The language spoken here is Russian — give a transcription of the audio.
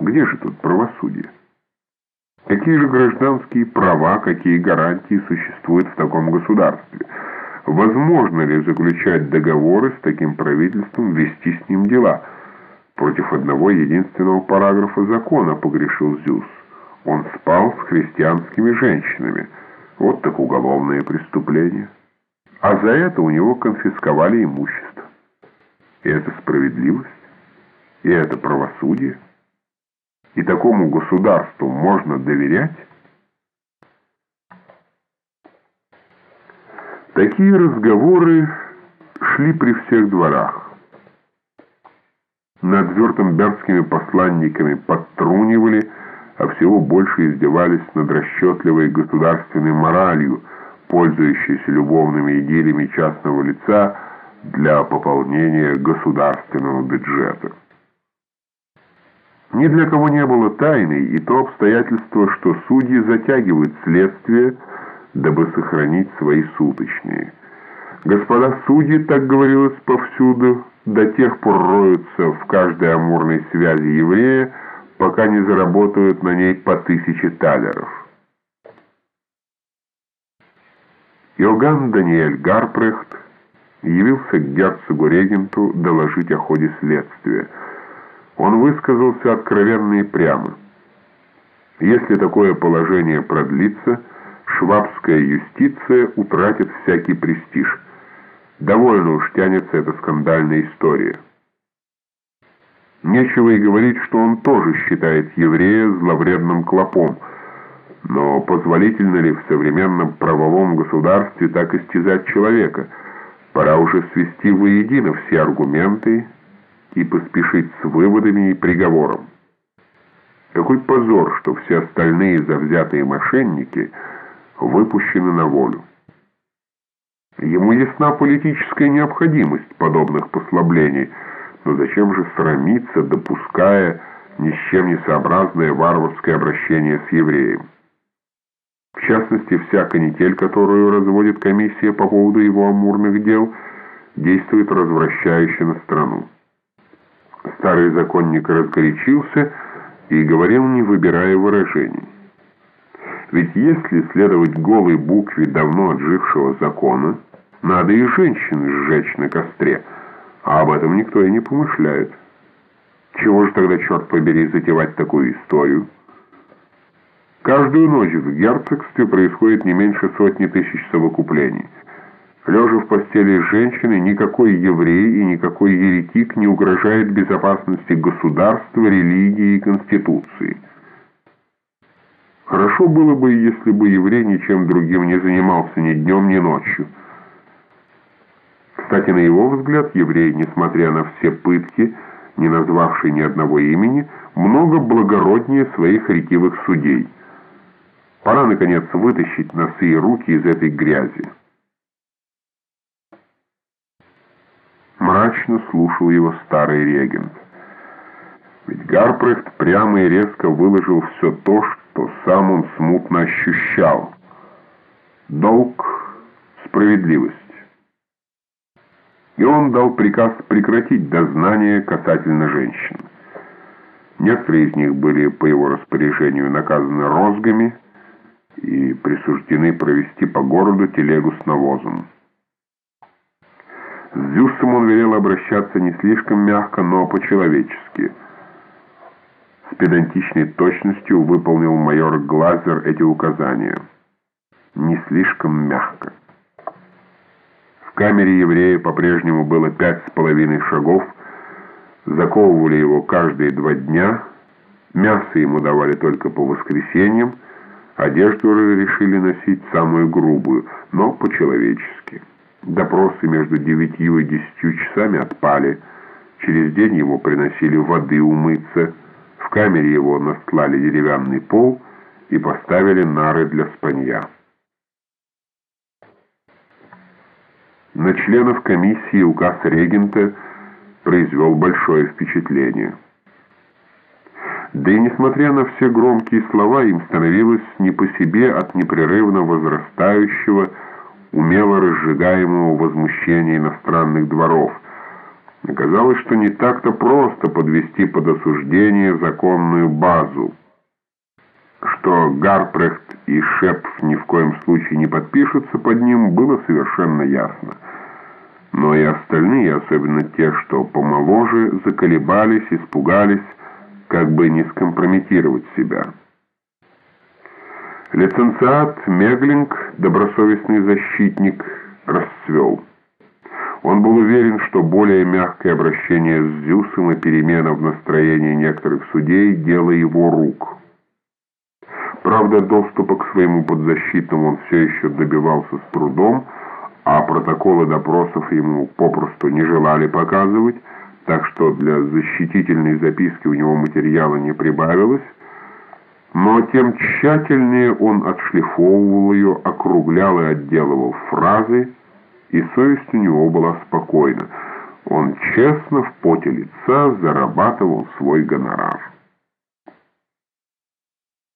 Где же тут правосудие? Какие же гражданские права, какие гарантии существуют в таком государстве? Возможно ли заключать договоры с таким правительством, вести с ним дела? Против одного единственного параграфа закона погрешил Зюс. Он спал с христианскими женщинами. Вот так уголовное преступление. А за это у него конфисковали имущество. И это справедливость? И это правосудие? И такому государству можно доверять? Такие разговоры шли при всех дворах. Над вюртембергскими посланниками подтрунивали, а всего больше издевались над расчетливой государственной моралью, пользующейся любовными идеями частного лица для пополнения государственного бюджета. Ни для кого не было тайной и то обстоятельство, что судьи затягивают следствие, дабы сохранить свои суточные. Господа судьи, так говорилось повсюду, до тех пор роются в каждой амурной связи еврея, пока не заработают на ней по тысяче талеров. Иоганн Даниэль Гарпрехт явился к герцогу-регенту доложить о ходе следствия – он высказался откровенно и прямо. Если такое положение продлится, швабская юстиция утратит всякий престиж. Довольно уж тянется эта скандальная история. Нечего и говорить, что он тоже считает еврея зловредным клопом, но позволительно ли в современном правовом государстве так истязать человека? Пора уже свести воедино все аргументы и поспешить с выводами и приговором. Какой позор, что все остальные завзятые мошенники выпущены на волю. Ему ясна политическая необходимость подобных послаблений, но зачем же срамиться, допуская ни с чем не сообразное варварское обращение с евреем? В частности, вся канитель, которую разводит комиссия по поводу его амурных дел, действует развращающе на страну. Старый законник разгорячился и говорил, не выбирая выражений. Ведь если следовать голой букве давно отжившего закона, надо и женщин сжечь на костре, а об этом никто и не помышляет. Чего же тогда, черт побери, затевать такую историю? Каждую ночь в герцогстве происходит не меньше сотни тысяч совокуплений – Лежа в постели с женщиной, никакой еврей и никакой еретик не угрожает безопасности государства, религии и конституции. Хорошо было бы, если бы еврей ничем другим не занимался ни днем, ни ночью. Кстати, на его взгляд, еврей, несмотря на все пытки, не назвавший ни одного имени, много благороднее своих ретивых судей. Пора, наконец, вытащить носы и руки из этой грязи. Мрачно слушал его старый регент. Ведь Гарпрехт прямо и резко выложил все то, что сам он смутно ощущал. Долг, справедливость. И он дал приказ прекратить дознание касательно женщин. Некоторые из них были по его распоряжению наказаны розгами и присуждены провести по городу телегу с навозом. С Зюссом он велел обращаться не слишком мягко, но по-человечески. С педантичной точностью выполнил майор Глазер эти указания. Не слишком мягко. В камере еврея по-прежнему было пять с половиной шагов, заковывали его каждые два дня, мясо ему давали только по воскресеньям, одежду разрешили носить самую грубую, но по-человечески. Допросы между девятью и десятью часами отпали. Через день ему приносили воды умыться. В камере его настлали деревянный пол и поставили нары для спанья. На членов комиссии указ регента произвел большое впечатление. Да и несмотря на все громкие слова, им становилось не по себе от непрерывно возрастающего умело разжигаемого возмущения иностранных дворов. Оказалось, что не так-то просто подвести под осуждение законную базу. Что Гарпрехт и Шепф ни в коем случае не подпишутся под ним, было совершенно ясно. Но и остальные, особенно те, что помоложе, заколебались, испугались, как бы не скомпрометировать себя. Лиценциат Меглинг, добросовестный защитник, расцвел. Он был уверен, что более мягкое обращение с Зюсом и перемена в настроении некоторых судей – дело его рук. Правда, доступа к своему подзащитному он все еще добивался с трудом, а протоколы допросов ему попросту не желали показывать, так что для защитительной записки у него материала не прибавилось, но тем тщательнее он отшлифовывал ее, округлял и отделывал фразы, и совесть у него была спокойна. Он честно в поте лица зарабатывал свой гонорар.